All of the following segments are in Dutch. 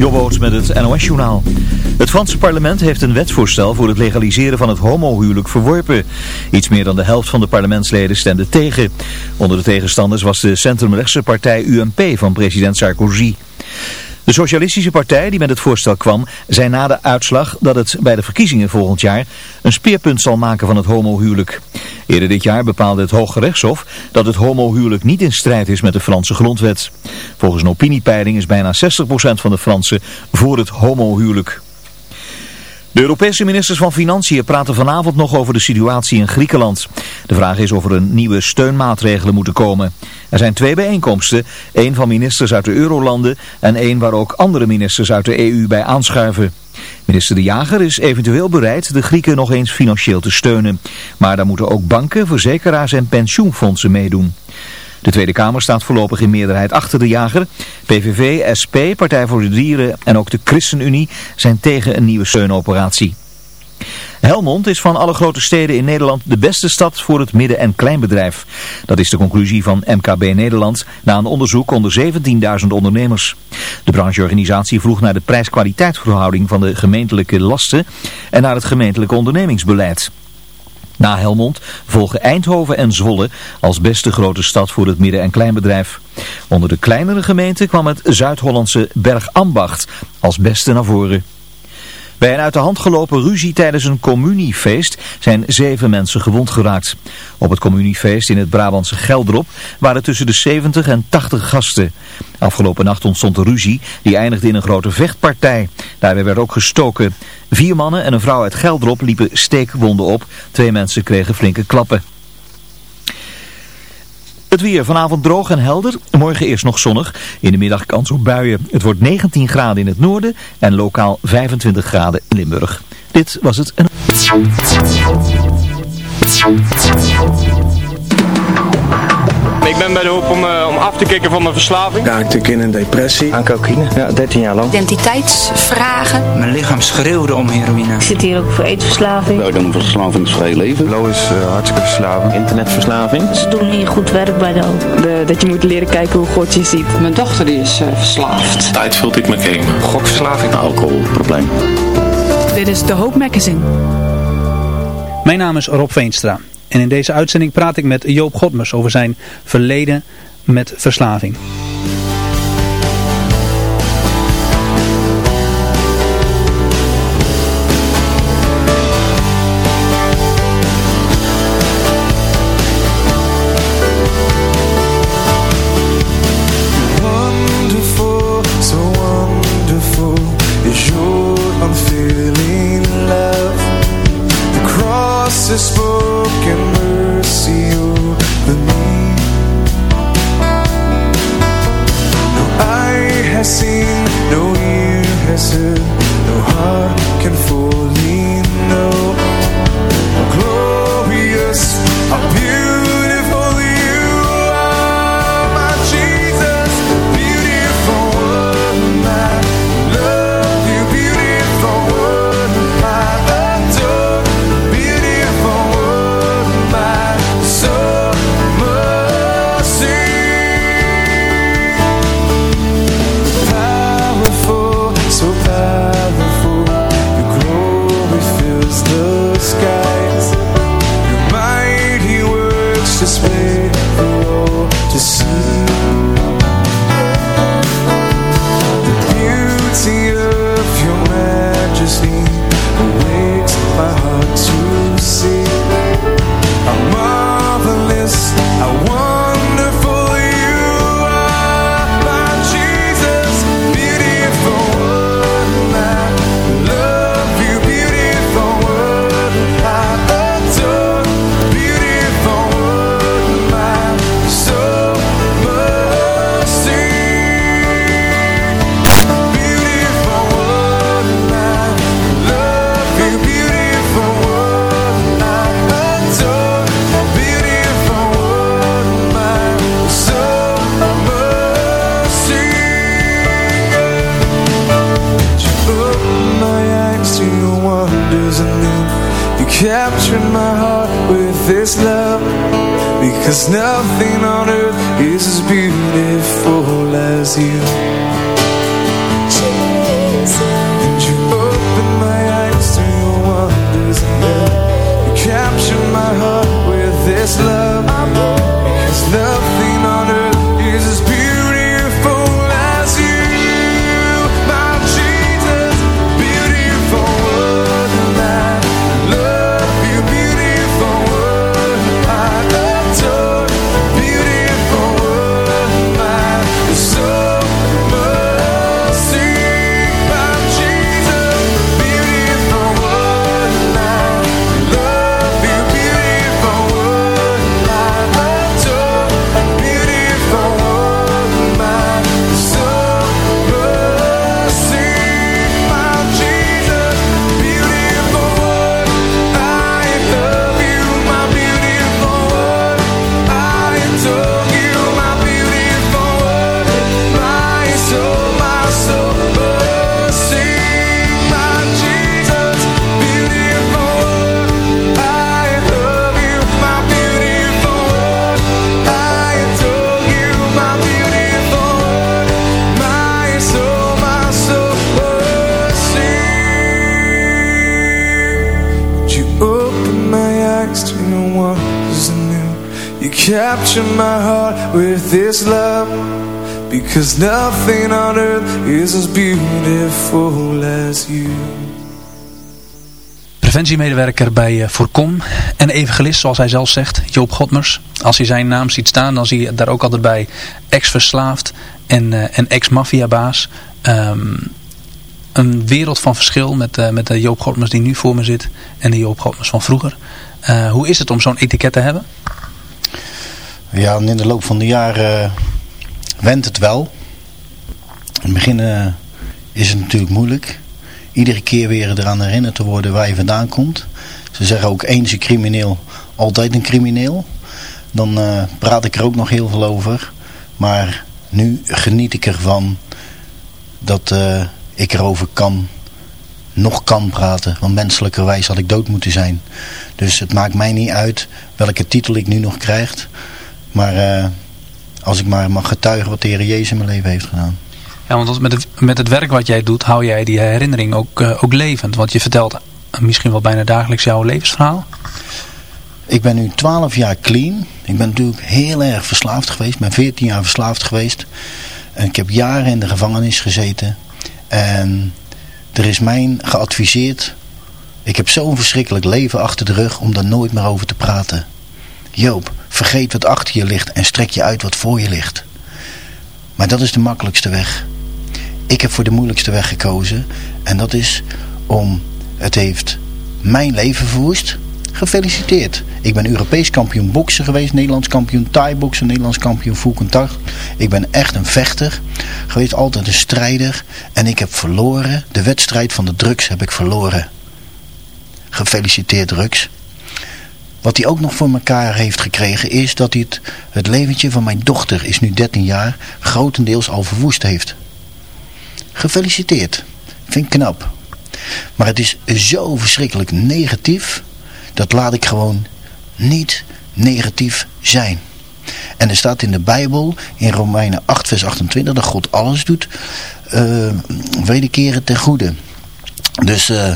Jobboot met het NOS-journaal. Het Franse parlement heeft een wetsvoorstel voor het legaliseren van het homohuwelijk verworpen. Iets meer dan de helft van de parlementsleden stemde tegen. Onder de tegenstanders was de centrumrechtse partij UMP van president Sarkozy. De Socialistische Partij die met het voorstel kwam, zei na de uitslag dat het bij de verkiezingen volgend jaar een speerpunt zal maken van het homohuwelijk. Eerder dit jaar bepaalde het Hoge Rechtshof dat het homohuwelijk niet in strijd is met de Franse grondwet. Volgens een opiniepeiling is bijna 60% van de Fransen voor het homohuwelijk. De Europese ministers van Financiën praten vanavond nog over de situatie in Griekenland. De vraag is of er een nieuwe steunmaatregelen moeten komen. Er zijn twee bijeenkomsten, één van ministers uit de eurolanden en één waar ook andere ministers uit de EU bij aanschuiven. Minister De Jager is eventueel bereid de Grieken nog eens financieel te steunen. Maar daar moeten ook banken, verzekeraars en pensioenfondsen meedoen. De Tweede Kamer staat voorlopig in meerderheid achter de jager. PVV, SP, Partij voor de Dieren en ook de ChristenUnie zijn tegen een nieuwe steunoperatie. Helmond is van alle grote steden in Nederland de beste stad voor het midden- en kleinbedrijf. Dat is de conclusie van MKB Nederland na een onderzoek onder 17.000 ondernemers. De brancheorganisatie vroeg naar de prijs-kwaliteitverhouding van de gemeentelijke lasten en naar het gemeentelijke ondernemingsbeleid. Na Helmond volgen Eindhoven en Zwolle als beste grote stad voor het midden- en kleinbedrijf. Onder de kleinere gemeenten kwam het Zuid-Hollandse Bergambacht als beste naar voren. Bij een uit de hand gelopen ruzie tijdens een communiefeest zijn zeven mensen gewond geraakt. Op het communiefeest in het Brabantse Geldrop waren tussen de 70 en 80 gasten. Afgelopen nacht ontstond de ruzie, die eindigde in een grote vechtpartij. Daarbij werd ook gestoken. Vier mannen en een vrouw uit Geldrop liepen steekwonden op. Twee mensen kregen flinke klappen. Het weer vanavond droog en helder. Morgen eerst nog zonnig. In de middag kans op buien. Het wordt 19 graden in het noorden en lokaal 25 graden in Limburg. Dit was het. Ik ben bij de hoop om, uh, om af te kicken van mijn verslaving. Raakte ik in een depressie. Aan cocaïne, ja, 13 jaar lang. Identiteitsvragen. Mijn lichaam schreeuwde om heroïne. Ik zit hier ook voor eetverslaving. Nou, dan een verslavingsvrij leven. Lo is uh, hartstikke verslaving. Internetverslaving. Ze doen hier goed werk bij de hoop. De, dat je moet leren kijken hoe God je ziet. Mijn dochter die is uh, verslaafd. Tijd vult ik mijn game. Gokverslaving. Alcoholprobleem. Dit is de Hoop Magazine. Mijn naam is Rob Veenstra. En in deze uitzending praat ik met Joop Godmers over zijn verleden met verslaving. Because nothing on earth is as beautiful as you Preventiemedewerker bij eh, Voorkom en evangelist zoals hij zelf zegt, Joop Godmers. Als hij zijn naam ziet staan dan zie je daar ook altijd bij ex-verslaafd en, uh, en ex-maffiabaas. Um, een wereld van verschil met, uh, met de Joop Godmers die nu voor me zit en de Joop Godmers van vroeger. Uh, hoe is het om zo'n etiket te hebben? Ja, in de loop van de jaren went het wel. In het begin uh, is het natuurlijk moeilijk. Iedere keer weer eraan herinnerd te worden waar je vandaan komt. Ze zeggen ook eens een crimineel, altijd een crimineel. Dan uh, praat ik er ook nog heel veel over. Maar nu geniet ik ervan dat ik erover kan, nog kan praten. Want menselijkerwijs had ik dood moeten zijn. Dus het maakt mij niet uit welke titel ik nu nog krijg. Maar als ik maar mag getuigen wat de Heer Jezus in mijn leven heeft gedaan. Ja, want met het, met het werk wat jij doet, hou jij die herinnering ook, uh, ook levend. Want je vertelt misschien wel bijna dagelijks jouw levensverhaal. Ik ben nu 12 jaar clean. Ik ben natuurlijk heel erg verslaafd geweest. Ik ben 14 jaar verslaafd geweest. En ik heb jaren in de gevangenis gezeten. En er is mij geadviseerd... Ik heb zo'n verschrikkelijk leven achter de rug om daar nooit meer over te praten. Joop, vergeet wat achter je ligt en strek je uit wat voor je ligt. Maar dat is de makkelijkste weg. Ik heb voor de moeilijkste weg gekozen. En dat is om, het heeft mijn leven verwoest. Gefeliciteerd. Ik ben Europees kampioen boksen geweest, Nederlands kampioen thai-boksen, Nederlands kampioen full contact. Ik ben echt een vechter geweest, altijd een strijder. En ik heb verloren, de wedstrijd van de drugs heb ik verloren. Gefeliciteerd drugs. Wat hij ook nog voor elkaar heeft gekregen is dat hij het, het leventje van mijn dochter, is nu 13 jaar, grotendeels al verwoest heeft. Gefeliciteerd. Vind ik knap. Maar het is zo verschrikkelijk negatief, dat laat ik gewoon niet negatief zijn. En er staat in de Bijbel, in Romeinen 8 vers 28, dat God alles doet, uh, wederkeren ten goede. Dus... Uh,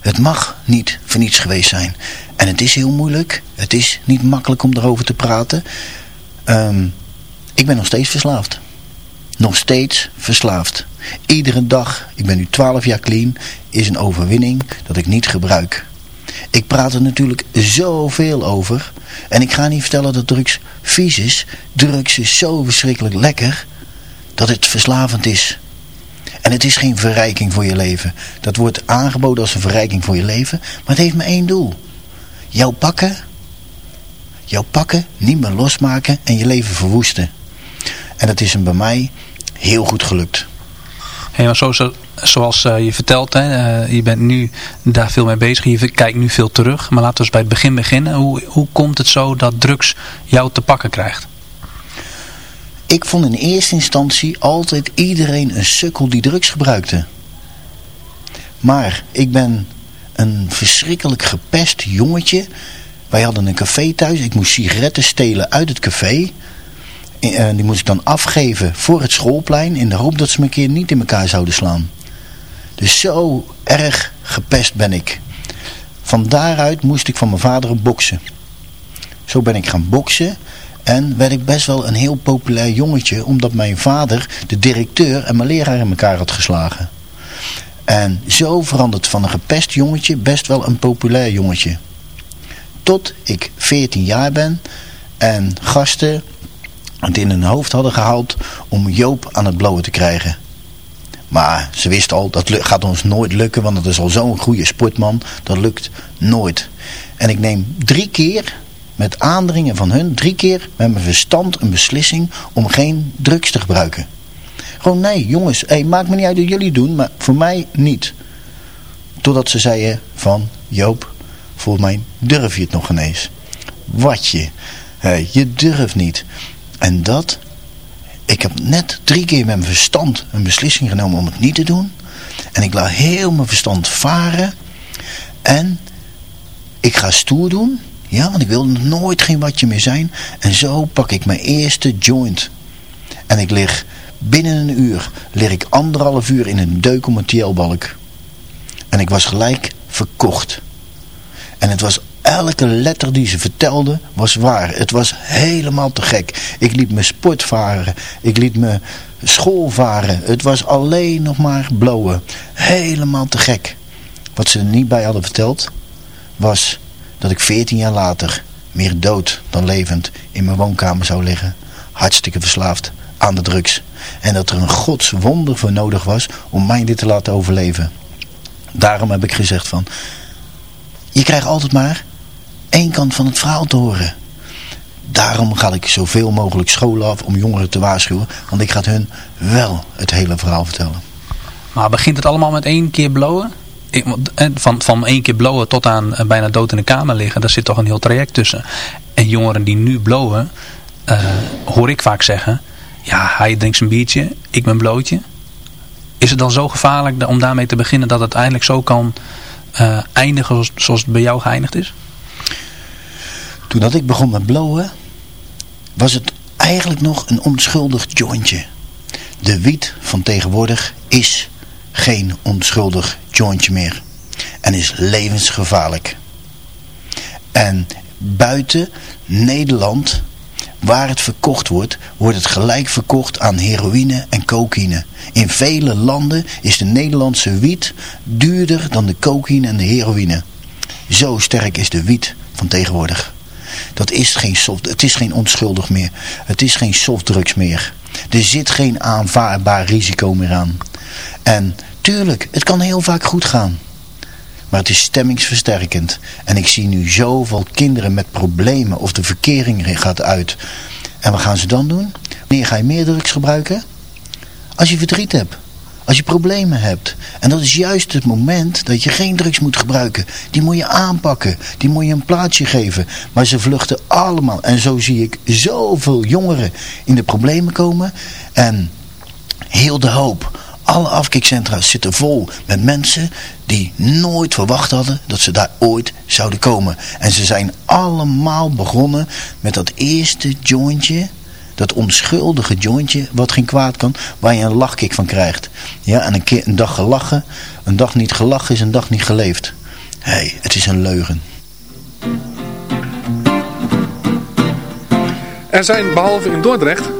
het mag niet voor niets geweest zijn. En het is heel moeilijk. Het is niet makkelijk om erover te praten. Um, ik ben nog steeds verslaafd. Nog steeds verslaafd. Iedere dag, ik ben nu 12 jaar clean, is een overwinning dat ik niet gebruik. Ik praat er natuurlijk zoveel over. En ik ga niet vertellen dat drugs vies is. Drugs is zo verschrikkelijk lekker dat het verslavend is. En het is geen verrijking voor je leven. Dat wordt aangeboden als een verrijking voor je leven. Maar het heeft maar één doel. Jou pakken. Jou pakken, niet meer losmaken en je leven verwoesten. En dat is hem bij mij heel goed gelukt. Hey, maar zo, zo, zoals uh, je vertelt, hè, uh, je bent nu daar veel mee bezig. Je kijkt nu veel terug. Maar laten we eens bij het begin beginnen. Hoe, hoe komt het zo dat drugs jou te pakken krijgt? Ik vond in eerste instantie altijd iedereen een sukkel die drugs gebruikte. Maar ik ben een verschrikkelijk gepest jongetje. Wij hadden een café thuis. Ik moest sigaretten stelen uit het café. En die moest ik dan afgeven voor het schoolplein. In de hoop dat ze me een keer niet in elkaar zouden slaan. Dus zo erg gepest ben ik. Van daaruit moest ik van mijn vader boksen. Zo ben ik gaan boksen. En werd ik best wel een heel populair jongetje, omdat mijn vader, de directeur en mijn leraar in elkaar had geslagen. En zo verandert van een gepest jongetje best wel een populair jongetje. Tot ik 14 jaar ben en gasten het in hun hoofd hadden gehaald om Joop aan het blowen te krijgen. Maar ze wisten al, dat gaat ons nooit lukken, want het is al zo'n goede sportman. Dat lukt nooit. En ik neem drie keer met aandringen van hun drie keer met mijn verstand een beslissing om geen drugs te gebruiken. Gewoon nee jongens, hey, maakt me niet uit wat jullie doen, maar voor mij niet. Totdat ze zeiden van Joop, voor mij durf je het nog ineens. Wat je, je durft niet. En dat, ik heb net drie keer met mijn verstand een beslissing genomen om het niet te doen. En ik laat heel mijn verstand varen. En ik ga stoer doen. Ja, want ik wil nooit geen watje meer zijn. En zo pak ik mijn eerste joint. En ik lig binnen een uur, lig ik anderhalf uur in een deuk om een TL-balk. En ik was gelijk verkocht. En het was Elke letter die ze vertelde was waar. Het was helemaal te gek. Ik liet me sport varen. Ik liet me school varen. Het was alleen nog maar blowen. Helemaal te gek. Wat ze er niet bij hadden verteld was dat ik 14 jaar later meer dood dan levend in mijn woonkamer zou liggen. Hartstikke verslaafd aan de drugs. En dat er een godswonder voor nodig was om mij dit te laten overleven. Daarom heb ik gezegd van... Je krijgt altijd maar één kant van het verhaal te horen. Daarom ga ik zoveel mogelijk scholen af om jongeren te waarschuwen. Want ik ga hun wel het hele verhaal vertellen. Maar begint het allemaal met één keer blowen? Van, van één keer blowen tot aan eh, bijna dood in de kamer liggen. Daar zit toch een heel traject tussen. En jongeren die nu blowen, uh, hoor ik vaak zeggen... Ja, hij drinkt zijn biertje, ik ben blootje. Is het dan zo gevaarlijk om daarmee te beginnen dat het eindelijk zo kan uh, eindigen zoals, het bij jou geëindigd is? Toen dat ik begon met blowen, was het eigenlijk nog een onschuldig jointje. De wiet van tegenwoordig is geen onschuldig jointje meer. En is levensgevaarlijk. En buiten Nederland Waar het verkocht wordt, wordt het gelijk verkocht aan heroïne en cocaïne. In vele landen is de Nederlandse wiet duurder dan de cocaïne en de heroïne. Zo sterk is de wiet van tegenwoordig. Dat is geen soft, het is geen onschuldig meer. Het is geen softdrugs meer. Er zit geen aanvaardbaar risico meer aan. En tuurlijk, het kan heel vaak goed gaan. Maar het is stemmingsversterkend. En ik zie nu zoveel kinderen met problemen of de verkering gaat uit. En wat gaan ze dan doen? Wanneer ga je meer drugs gebruiken? Als je verdriet hebt. Als je problemen hebt. En dat is juist het moment dat je geen drugs moet gebruiken. Die moet je aanpakken. Die moet je een plaatsje geven. Maar ze vluchten allemaal. En zo zie ik zoveel jongeren in de problemen komen. En heel de hoop alle afkikcentra's zitten vol met mensen die nooit verwacht hadden dat ze daar ooit zouden komen. En ze zijn allemaal begonnen met dat eerste jointje, dat onschuldige jointje wat geen kwaad kan, waar je een lachkick van krijgt. Ja, en een keer een dag gelachen, een dag niet gelachen is een dag niet geleefd. Hé, hey, het is een leugen. Er zijn behalve in Dordrecht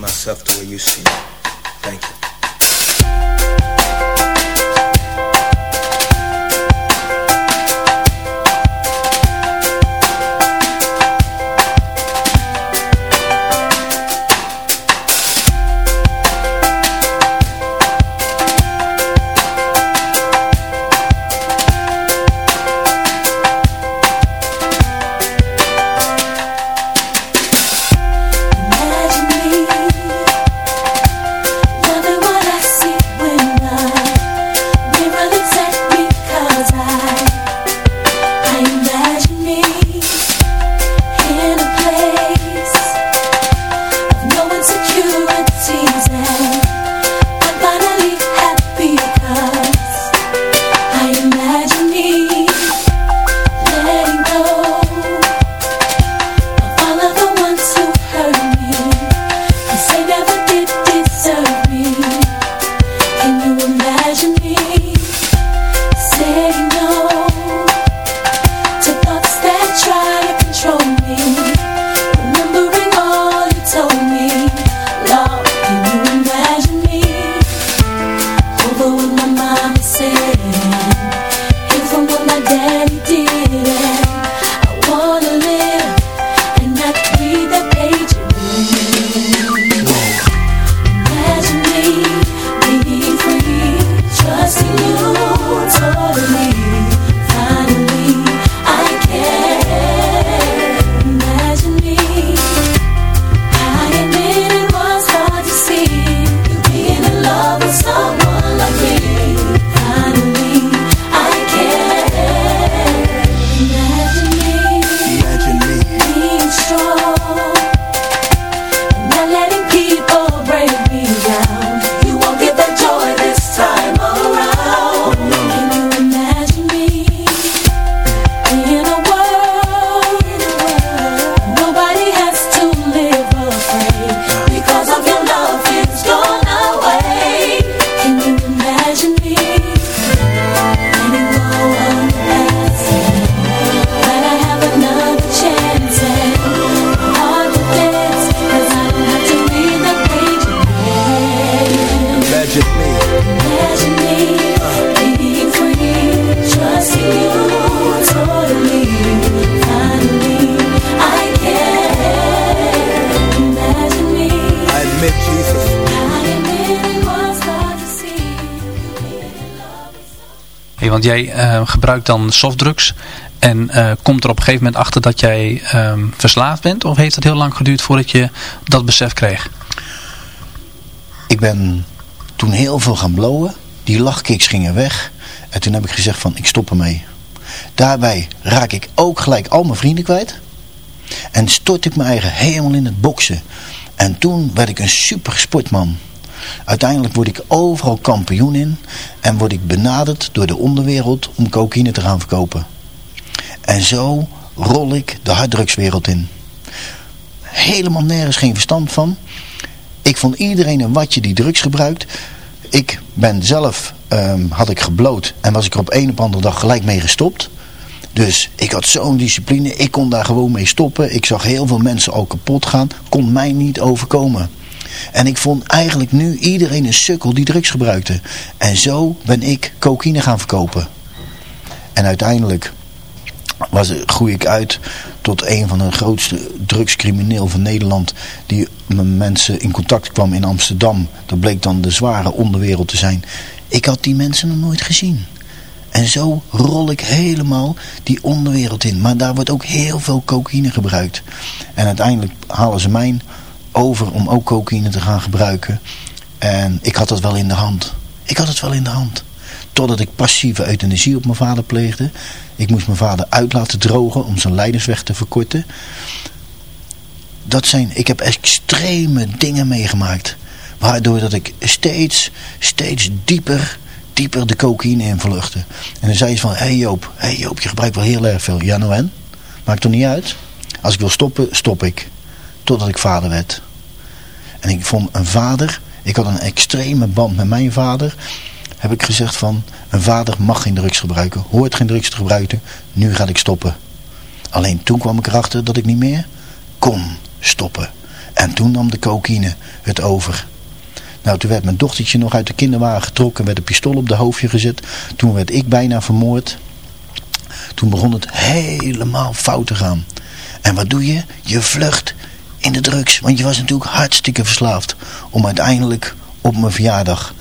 myself the way you see me. Thank you. Want jij uh, gebruikt dan softdrugs en uh, komt er op een gegeven moment achter dat jij um, verslaafd bent? Of heeft het heel lang geduurd voordat je dat besef kreeg? Ik ben toen heel veel gaan blowen. Die lachkicks gingen weg. En toen heb ik gezegd van ik stop ermee. Daarbij raak ik ook gelijk al mijn vrienden kwijt. En stort ik mijn eigen helemaal in het boksen. En toen werd ik een super sportman. Uiteindelijk word ik overal kampioen in. En word ik benaderd door de onderwereld om cocaïne te gaan verkopen. En zo rol ik de harddrugswereld in. Helemaal nergens geen verstand van. Ik vond iedereen een watje die drugs gebruikt. Ik ben zelf, um, had ik gebloot en was ik er op een of andere dag gelijk mee gestopt. Dus ik had zo'n discipline, ik kon daar gewoon mee stoppen. Ik zag heel veel mensen al kapot gaan, kon mij niet overkomen. En ik vond eigenlijk nu iedereen een sukkel die drugs gebruikte. En zo ben ik cocaïne gaan verkopen. En uiteindelijk was, groei ik uit tot een van de grootste drugscrimineel van Nederland. Die met mensen in contact kwam in Amsterdam. Dat bleek dan de zware onderwereld te zijn. Ik had die mensen nog nooit gezien. En zo rol ik helemaal die onderwereld in. Maar daar wordt ook heel veel cocaïne gebruikt. En uiteindelijk halen ze mij over om ook cocaïne te gaan gebruiken. En ik had dat wel in de hand. Ik had het wel in de hand. Totdat ik passieve euthanasie op mijn vader pleegde. Ik moest mijn vader uit laten drogen om zijn lijdensweg te verkorten. Dat zijn, ik heb extreme dingen meegemaakt. Waardoor dat ik steeds, steeds dieper, dieper de cocaïne invluchtte. En dan zei ze van, hé hey Joop, hey Joop, je gebruikt wel heel erg veel. Ja nou en? Maakt toch niet uit? Als ik wil stoppen, stop ik. Totdat ik vader werd. En ik vond een vader, ik had een extreme band met mijn vader heb ik gezegd van, een vader mag geen drugs gebruiken, hoort geen drugs te gebruiken, nu ga ik stoppen. Alleen toen kwam ik erachter dat ik niet meer kon stoppen. En toen nam de cocaïne het over. Nou, toen werd mijn dochtertje nog uit de kinderwagen getrokken, werd een pistool op de hoofdje gezet. Toen werd ik bijna vermoord. Toen begon het helemaal fout te gaan. En wat doe je? Je vlucht in de drugs. Want je was natuurlijk hartstikke verslaafd. Om uiteindelijk op mijn verjaardag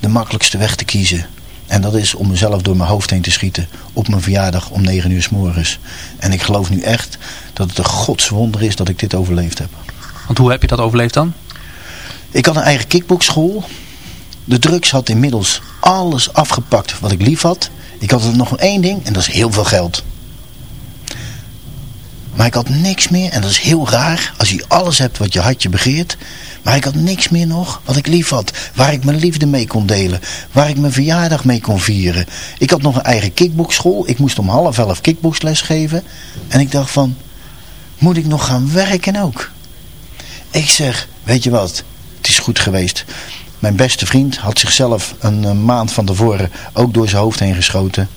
de makkelijkste weg te kiezen. En dat is om mezelf door mijn hoofd heen te schieten op mijn verjaardag om 9 uur s morgens. En ik geloof nu echt dat het een godswonder is dat ik dit overleefd heb. Want hoe heb je dat overleefd dan? Ik had een eigen kickboxschool. De drugs had inmiddels alles afgepakt wat ik lief had. Ik had er nog één ding en dat is heel veel geld. Maar ik had niks meer en dat is heel raar als je alles hebt wat je hartje begeert. Maar ik had niks meer nog wat ik lief had. Waar ik mijn liefde mee kon delen. Waar ik mijn verjaardag mee kon vieren. Ik had nog een eigen kickboxschool. Ik moest om half elf kickboxles geven. En ik dacht van, moet ik nog gaan werken ook? Ik zeg, weet je wat, het is goed geweest. Mijn beste vriend had zichzelf een maand van tevoren ook door zijn hoofd heen geschoten.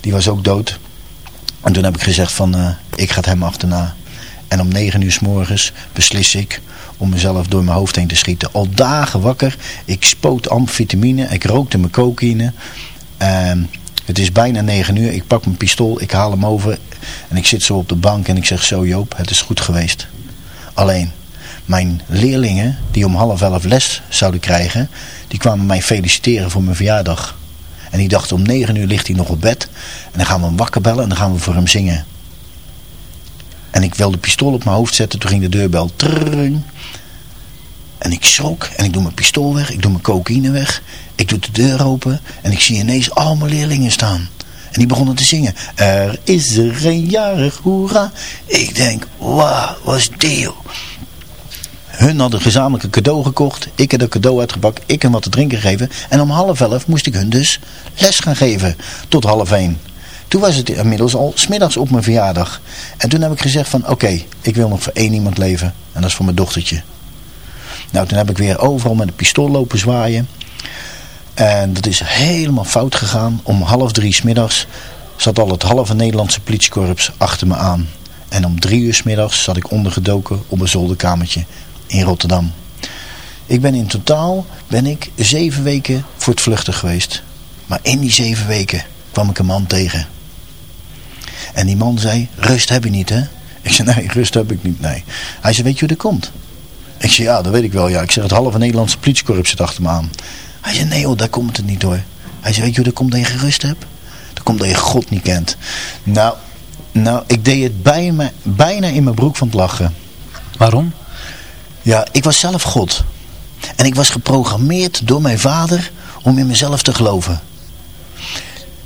Die was ook dood. En toen heb ik gezegd van, uh, ik ga hem achterna. En om negen uur s morgens beslis ik om mezelf door mijn hoofd heen te schieten. Al dagen wakker. Ik spoot amfetamine. Ik rookte mijn cocaïne. En het is bijna 9 uur. Ik pak mijn pistool. Ik haal hem over. En ik zit zo op de bank. En ik zeg zo Joop. Het is goed geweest. Alleen. Mijn leerlingen. Die om half elf les zouden krijgen. Die kwamen mij feliciteren voor mijn verjaardag. En die dachten om 9 uur ligt hij nog op bed. En dan gaan we hem wakker bellen. En dan gaan we voor hem zingen. En ik wilde de pistool op mijn hoofd zetten. Toen ging de deurbel. Trrrring. En ik schrok en ik doe mijn pistool weg, ik doe mijn cocaïne weg. Ik doe de deur open en ik zie ineens al mijn leerlingen staan. En die begonnen te zingen. Er is geen jarig, hoera. Ik denk, wauw, wat is dit Hun hadden gezamenlijk cadeau gekocht. Ik heb een cadeau uitgepakt. Ik heb wat te drinken gegeven. En om half elf moest ik hun dus les gaan geven. Tot half één. Toen was het inmiddels al smiddags op mijn verjaardag. En toen heb ik gezegd van oké, ik wil nog voor één iemand leven. En dat is voor mijn dochtertje. Nou, toen heb ik weer overal met een pistool lopen zwaaien. En dat is helemaal fout gegaan. Om half drie smiddags zat al het halve Nederlandse politiekorps achter me aan. En om drie uur smiddags zat ik ondergedoken op een zolderkamertje in Rotterdam. Ik ben in totaal ben ik zeven weken voor het vluchten geweest. Maar in die zeven weken kwam ik een man tegen. En die man zei, rust heb je niet hè? Ik zei, nee, rust heb ik niet, nee. Hij zei, weet je hoe dat komt? Ik zei, ja, dat weet ik wel, ja. Ik zeg, het halve Nederlandse politiekorps zit achter me aan. Hij zei, nee hoor, daar komt het niet door. Hij zei, weet je hoe dat komt dat je gerust hebt? Dat komt dat je God niet kent. Nou, nou ik deed het bijna, bijna in mijn broek van het lachen. Waarom? Ja, ik was zelf God. En ik was geprogrammeerd door mijn vader om in mezelf te geloven.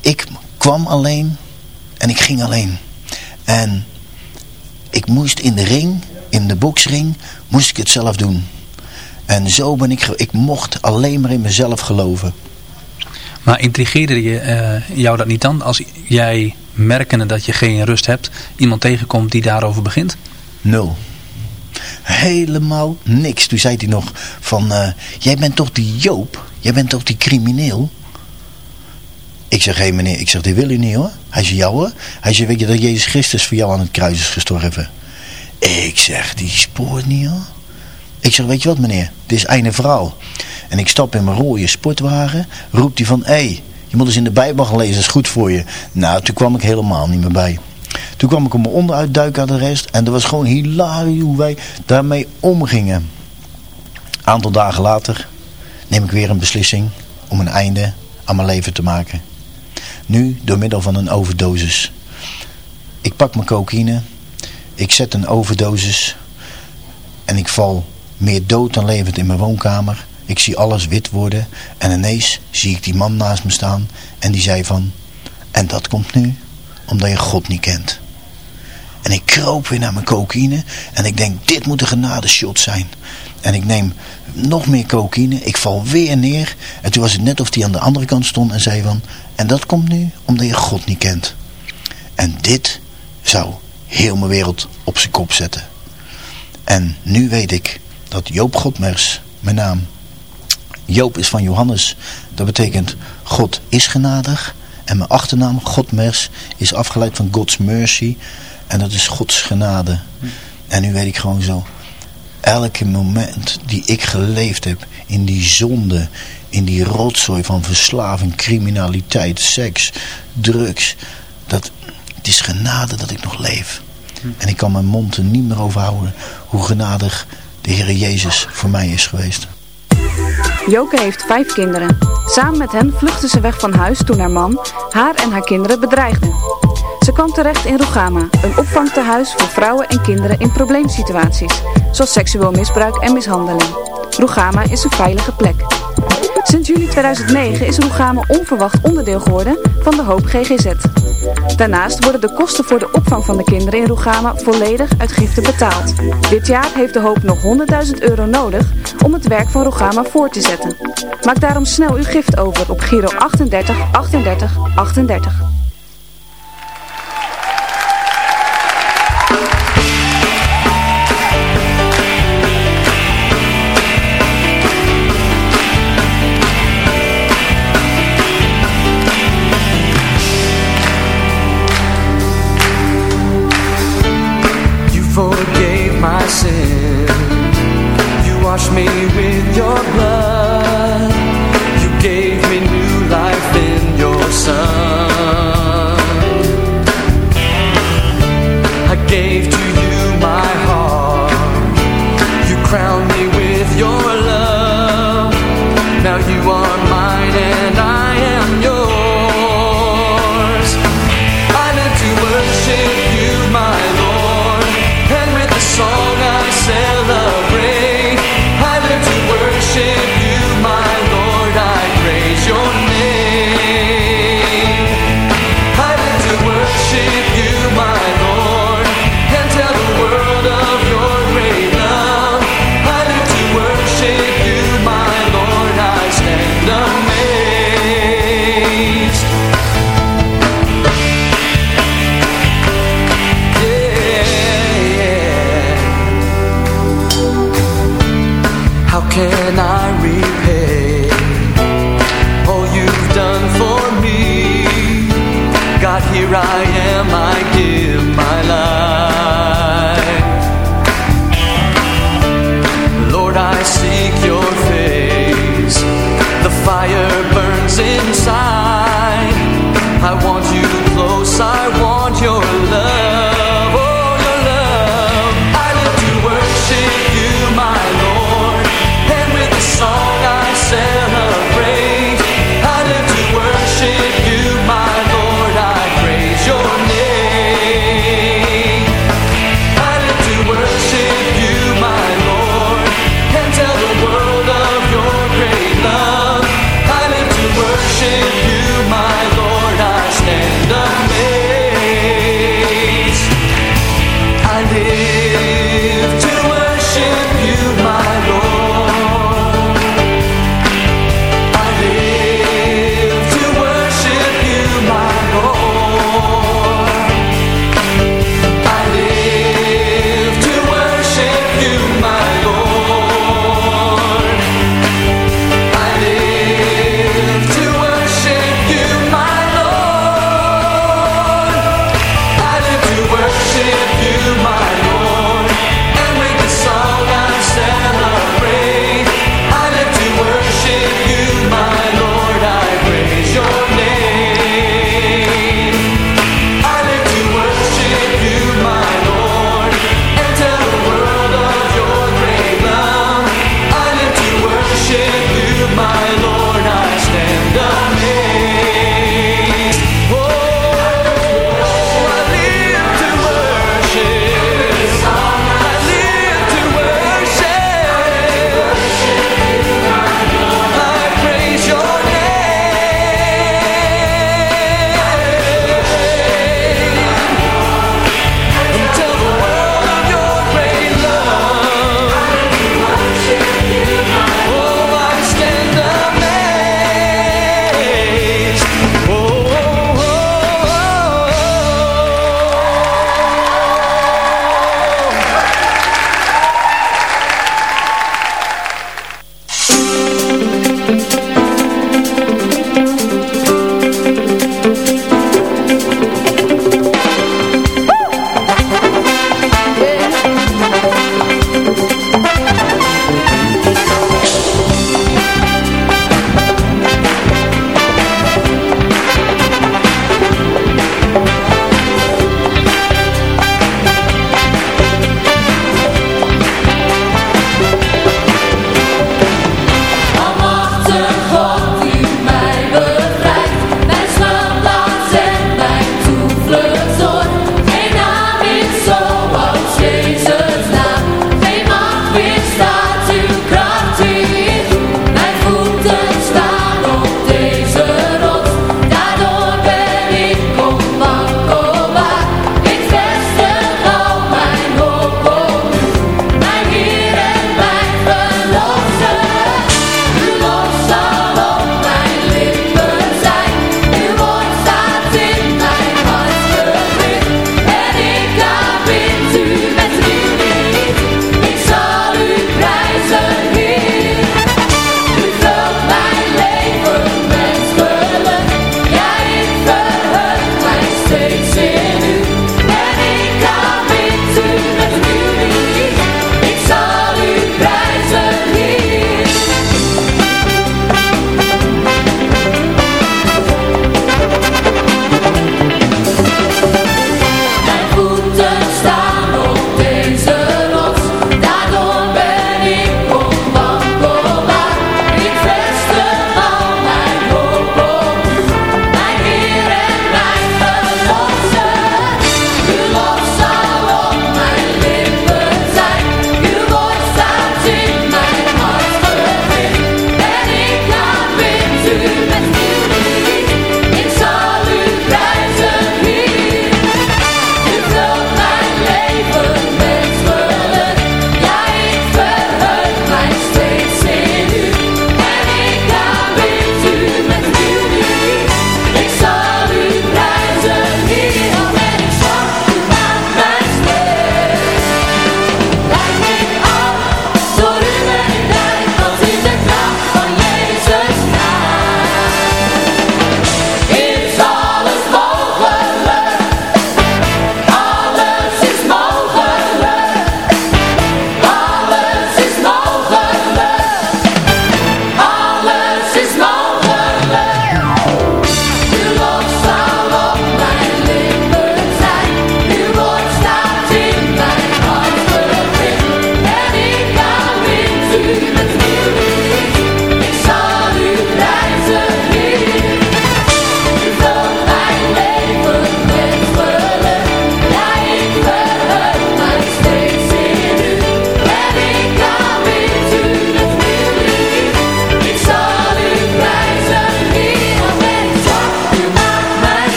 Ik kwam alleen en ik ging alleen. En ik moest in de ring, in de boksring, moest ik het zelf doen. En zo ben ik, ik mocht alleen maar in mezelf geloven. Maar intrigeerde je, uh, jou dat niet dan als jij merkende dat je geen rust hebt, iemand tegenkomt die daarover begint? Nul. Helemaal niks. Toen zei hij nog van, uh, jij bent toch die Joop? Jij bent toch die crimineel? Ik zeg, hé meneer, ik zeg, dit wil u niet hoor. Hij zei, jou hoor. Hij zei, weet je dat Jezus Christus voor jou aan het kruis is gestorven? Ik zeg, die spoort niet hoor. Ik zeg, weet je wat meneer, dit is einde verhaal. En ik stap in mijn rode sportwagen, roept hij van, hé, hey, je moet eens in de Bijbel gaan lezen, dat is goed voor je. Nou, toen kwam ik helemaal niet meer bij. Toen kwam ik op mijn onderuitduik aan de rest en dat was gewoon hilarisch hoe wij daarmee omgingen. Aantal dagen later neem ik weer een beslissing om een einde aan mijn leven te maken. Nu door middel van een overdosis. Ik pak mijn cocaïne, ik zet een overdosis en ik val meer dood dan levend in mijn woonkamer. Ik zie alles wit worden en ineens zie ik die man naast me staan en die zei van... En dat komt nu omdat je God niet kent. En ik kroop weer naar mijn cocaïne en ik denk dit moet een genadeshot zijn. En ik neem nog meer cocaïne, ik val weer neer en toen was het net of hij aan de andere kant stond en zei van... En dat komt nu omdat je God niet kent. En dit zou heel mijn wereld op zijn kop zetten. En nu weet ik dat Joop Godmers, mijn naam, Joop is van Johannes. Dat betekent God is genadig. En mijn achternaam Godmers is afgeleid van God's mercy. En dat is Gods genade. En nu weet ik gewoon zo. Elke moment die ik geleefd heb in die zonde, in die rotzooi van verslaving, criminaliteit, seks, drugs. Dat, het is genade dat ik nog leef. En ik kan mijn mond er niet meer over houden hoe genadig de Heer Jezus voor mij is geweest. Joke heeft vijf kinderen. Samen met hen vluchtte ze weg van huis toen haar man haar en haar kinderen bedreigde. Ze kwam terecht in Rugama, een opvangtehuis voor vrouwen en kinderen in probleemsituaties, zoals seksueel misbruik en mishandeling. Rugama is een veilige plek. Sinds juli 2009 is Rugama onverwacht onderdeel geworden van de Hoop GGZ. Daarnaast worden de kosten voor de opvang van de kinderen in Rugama volledig uit giften betaald. Dit jaar heeft de Hoop nog 100.000 euro nodig om het werk van Rugama voor te zetten. Maak daarom snel uw gift over op Giro 38 38 38. for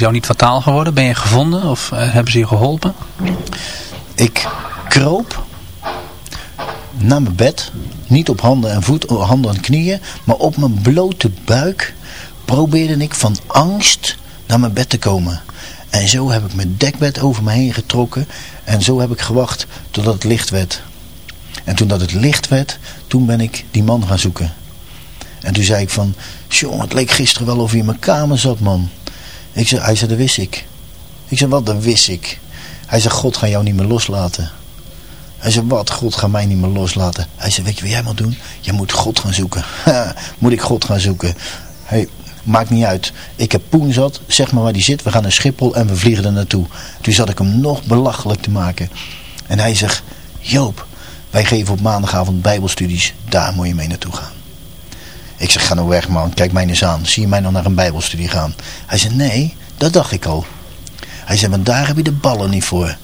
jou niet fataal geworden? Ben je gevonden of uh, hebben ze je geholpen? Ik kroop naar mijn bed. Niet op handen en voeten, handen en knieën. Maar op mijn blote buik probeerde ik van angst naar mijn bed te komen. En zo heb ik mijn dekbed over me heen getrokken. En zo heb ik gewacht totdat het licht werd. En toen dat het licht werd, toen ben ik die man gaan zoeken. En toen zei ik van, jongen, het leek gisteren wel of je in mijn kamer zat, man. Ik zei, hij zei, dat wist ik. Ik zei, wat, dat wist ik. Hij zei, God gaat jou niet meer loslaten. Hij zei, wat, God gaat mij niet meer loslaten. Hij zei, weet je wat jij moet doen? Je moet God gaan zoeken. moet ik God gaan zoeken? Hey, maakt niet uit. Ik heb Poen zat, zeg maar waar die zit. We gaan naar Schiphol en we vliegen er naartoe. Toen zat ik hem nog belachelijk te maken. En hij zegt, Joop, wij geven op maandagavond bijbelstudies. Daar moet je mee naartoe gaan. Ik zeg, ga nou weg man, kijk mij eens aan. Zie je mij nog naar een bijbelstudie gaan? Hij zei, nee, dat dacht ik al. Hij zei, want daar heb je de ballen niet voor.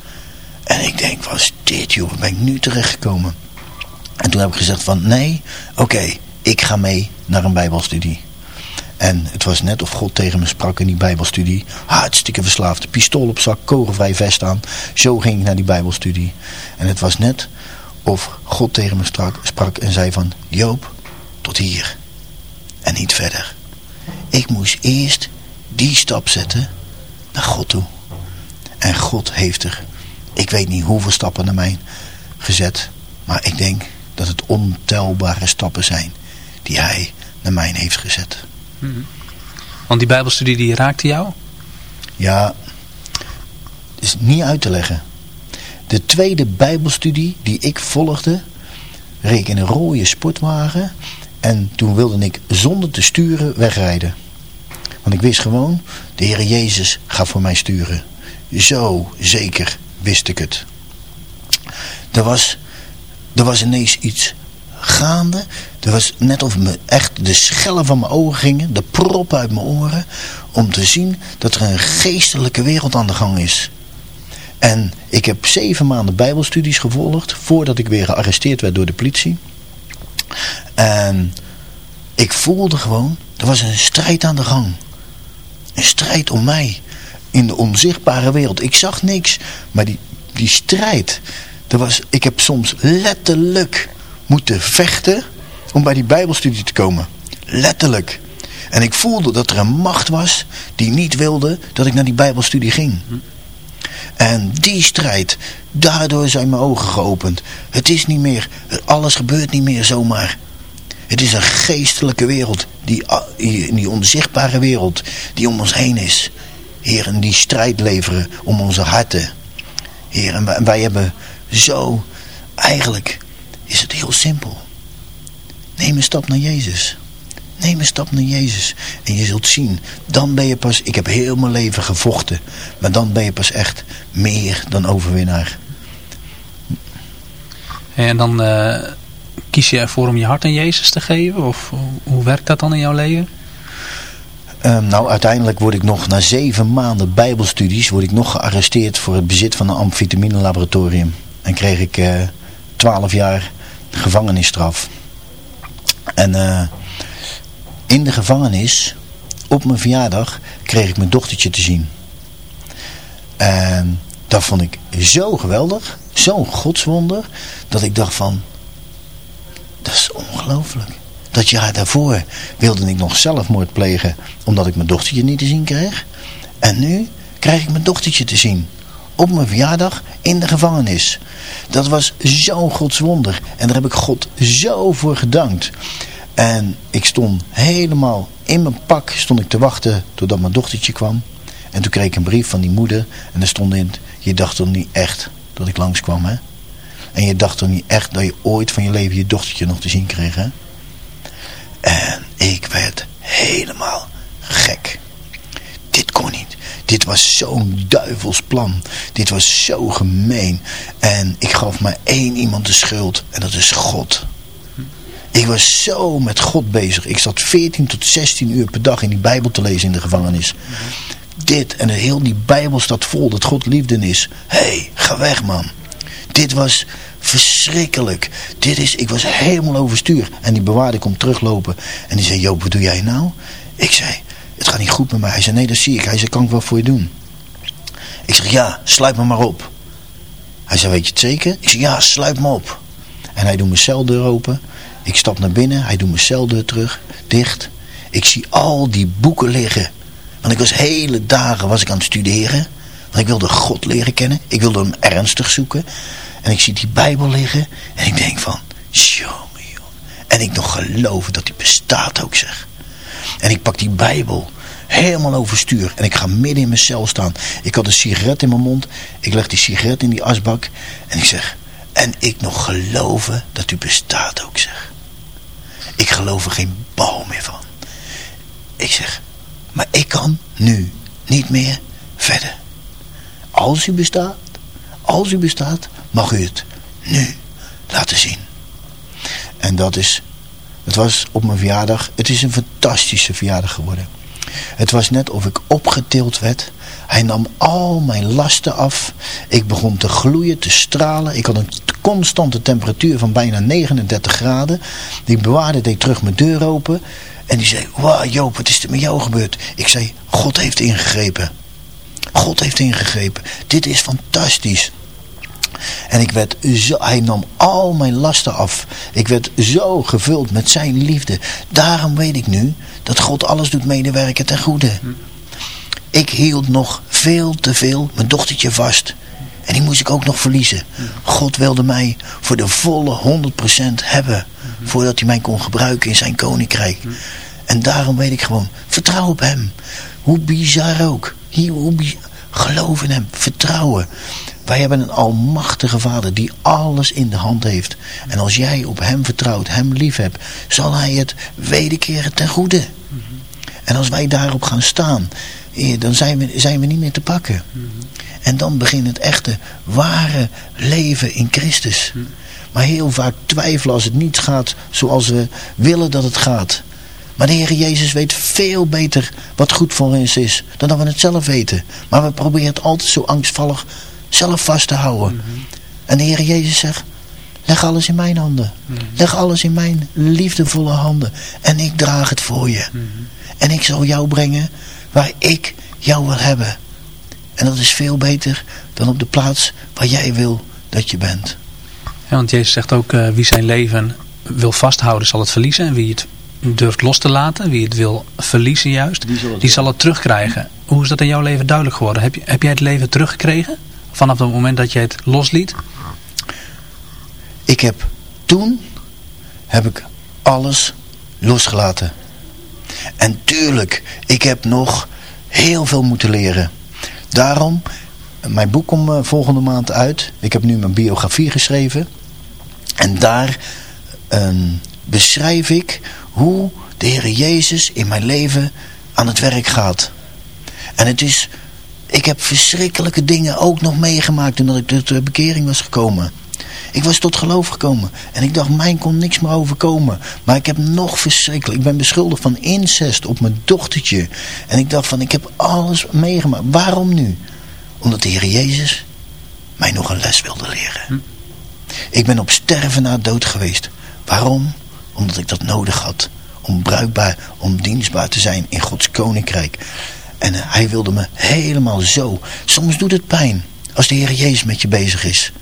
En ik denk, wat dit joh, ben ik nu terechtgekomen? En toen heb ik gezegd van, nee, oké, ik ga mee naar een bijbelstudie. En het was net of God tegen me sprak in die bijbelstudie. Hartstikke verslaafd, pistool op zak, kogelvrij vest aan. Zo ging ik naar die bijbelstudie. En het was net of God tegen me sprak en zei van, Joop, tot hier en niet verder. Ik moest eerst die stap zetten naar God toe. En God heeft er, ik weet niet hoeveel stappen naar mij gezet. Maar ik denk dat het ontelbare stappen zijn die hij naar mij heeft gezet. Want die bijbelstudie die raakte jou? Ja, is niet uit te leggen. De tweede bijbelstudie die ik volgde, reed ik in een rode sportwagen. En toen wilde ik zonder te sturen wegrijden. Want ik wist gewoon, de Heer Jezus gaat voor mij sturen. Zo zeker wist ik het. Er was, er was ineens iets gaande. Er was net of me echt de schellen van mijn ogen gingen, de proppen uit mijn oren. Om te zien dat er een geestelijke wereld aan de gang is. En ik heb zeven maanden bijbelstudies gevolgd voordat ik weer gearresteerd werd door de politie. En ik voelde gewoon, er was een strijd aan de gang. Een strijd om mij. In de onzichtbare wereld. Ik zag niks. Maar die, die strijd. Er was, ik heb soms letterlijk moeten vechten om bij die bijbelstudie te komen. Letterlijk. En ik voelde dat er een macht was die niet wilde dat ik naar die bijbelstudie ging. En die strijd, daardoor zijn mijn ogen geopend. Het is niet meer, alles gebeurt niet meer zomaar. Het is een geestelijke wereld, die, die, die onzichtbare wereld die om ons heen is. Heer, en die strijd leveren om onze harten. Heer, en wij, en wij hebben zo, eigenlijk is het heel simpel. Neem een stap naar Jezus. Neem een stap naar Jezus. En je zult zien, dan ben je pas, ik heb heel mijn leven gevochten. Maar dan ben je pas echt meer dan overwinnaar. En dan uh, kies je ervoor om je hart aan Jezus te geven? Of hoe werkt dat dan in jouw leven? Um, nou, uiteindelijk word ik nog na zeven maanden bijbelstudies... word ik nog gearresteerd voor het bezit van een amfetamine laboratorium. En kreeg ik uh, twaalf jaar gevangenisstraf. En uh, in de gevangenis, op mijn verjaardag, kreeg ik mijn dochtertje te zien. En dat vond ik zo geweldig, zo'n godswonder, dat ik dacht van, dat is ongelooflijk. Dat jaar daarvoor wilde ik nog zelfmoord plegen, omdat ik mijn dochtertje niet te zien kreeg. En nu krijg ik mijn dochtertje te zien. Op mijn verjaardag in de gevangenis. Dat was zo'n godswonder. En daar heb ik God zo voor gedankt. En ik stond helemaal in mijn pak stond ik te wachten totdat mijn dochtertje kwam. En toen kreeg ik een brief van die moeder. En daar stond in, je dacht toch niet echt dat ik langskwam hè. En je dacht toch niet echt dat je ooit van je leven je dochtertje nog te zien kreeg hè. En ik werd helemaal gek. Dit kon niet. Dit was zo'n duivels plan. Dit was zo gemeen. En ik gaf maar één iemand de schuld. En dat is God. Ik was zo met God bezig. Ik zat 14 tot 16 uur per dag in die Bijbel te lezen in de gevangenis. Dit en heel die Bijbel staat vol dat God liefde is. Hé, hey, ga weg man. Dit was verschrikkelijk. Dit is, ik was helemaal overstuur. En die bewaarder komt teruglopen. En die zei, Joop, wat doe jij nou? Ik zei, het gaat niet goed met mij. Hij zei, nee, dat zie ik. Hij zei, kan ik wel voor je doen? Ik zeg, ja, sluit me maar op. Hij zei, weet je het zeker? Ik zeg, ja, sluit me op. En hij doet mijn celdeur open. Ik stap naar binnen. Hij doet mijn celdeur terug, dicht. Ik zie al die boeken liggen. Want ik was hele dagen was ik aan het studeren. Want ik wilde God leren kennen. Ik wilde hem ernstig zoeken. En ik zie die Bijbel liggen. En ik denk van, jongen. En ik nog geloven dat die bestaat ook zeg. En ik pak die Bijbel helemaal overstuur. En ik ga midden in mijn cel staan. Ik had een sigaret in mijn mond. Ik leg die sigaret in die asbak. En ik zeg, en ik nog geloven dat u bestaat ook zeg. Ik geloof er geen bal meer van. Ik zeg, maar ik kan nu niet meer verder. Als u bestaat, als u bestaat, mag u het nu laten zien. En dat is, het was op mijn verjaardag, het is een fantastische verjaardag geworden. Het was net of ik opgetild werd. Hij nam al mijn lasten af. Ik begon te gloeien, te stralen. Ik had een constante temperatuur van bijna 39 graden. Die bewaarde deed terug mijn deur open. En die zei, wauw Joop, wat is er met jou gebeurd? Ik zei, God heeft ingegrepen. God heeft ingegrepen. Dit is fantastisch. En ik werd zo, hij nam al mijn lasten af. Ik werd zo gevuld met zijn liefde. Daarom weet ik nu dat God alles doet medewerken ten goede. Ik hield nog veel te veel mijn dochtertje vast. En die moest ik ook nog verliezen. God wilde mij voor de volle 100% hebben. Voordat hij mij kon gebruiken in zijn koninkrijk. En daarom weet ik gewoon, vertrouw op hem. Hoe bizar ook. Hoe bi- geloof in hem, vertrouwen. Wij hebben een almachtige vader die alles in de hand heeft. En als jij op hem vertrouwt, hem lief hebt, zal hij het wederkeren ten goede. En als wij daarop gaan staan, dan zijn we, zijn we niet meer te pakken. En dan begint het echte, ware leven in Christus. Maar heel vaak twijfelen als het niet gaat zoals we willen dat het gaat. Maar de Heer Jezus weet veel beter wat goed voor ons is. Dan dat we het zelf weten. Maar we proberen het altijd zo angstvallig zelf vast te houden. En de Heer Jezus zegt, leg alles in mijn handen. Leg alles in mijn liefdevolle handen. En ik draag het voor je. En ik zal jou brengen waar ik jou wil hebben. En dat is veel beter dan op de plaats waar jij wil dat je bent. Ja, want Jezus zegt ook, eh, wie zijn leven wil vasthouden zal het verliezen. En wie het durft los te laten, wie het wil verliezen juist, die zal het, terugkrijgen. Hoe is dat in jouw leven duidelijk geworden? Heb, je, heb jij het leven teruggekregen? Vanaf het moment dat jij het losliet? Ik heb toen heb ik alles losgelaten. En tuurlijk, ik heb nog heel veel moeten leren. Daarom, mijn boek komt eh, volgende maand uit. Ik heb nu mijn biografie geschreven. En daar ehm, beschrijf ik hoe de Heer Jezus in mijn leven aan het werk gaat. En het is, ik heb verschrikkelijke dingen ook nog meegemaakt toen ik tot de bekering was gekomen. Ik was tot geloof gekomen. En ik dacht, mij kon niks meer overkomen. Maar ik heb nog verschrikkelijk. Ik ben beschuldigd van incest op mijn dochtertje. En ik dacht van, ik heb alles meegemaakt. Waarom nu? Omdat de Heer Jezus mij nog een les wilde leren. Ik ben op sterven na dood geweest. Waarom? Omdat ik dat nodig had. Om bruikbaar, om dienstbaar te zijn in Gods koninkrijk. En eh, hij wilde me helemaal zo. Soms doet het pijn als de Heer Jezus met je bezig is.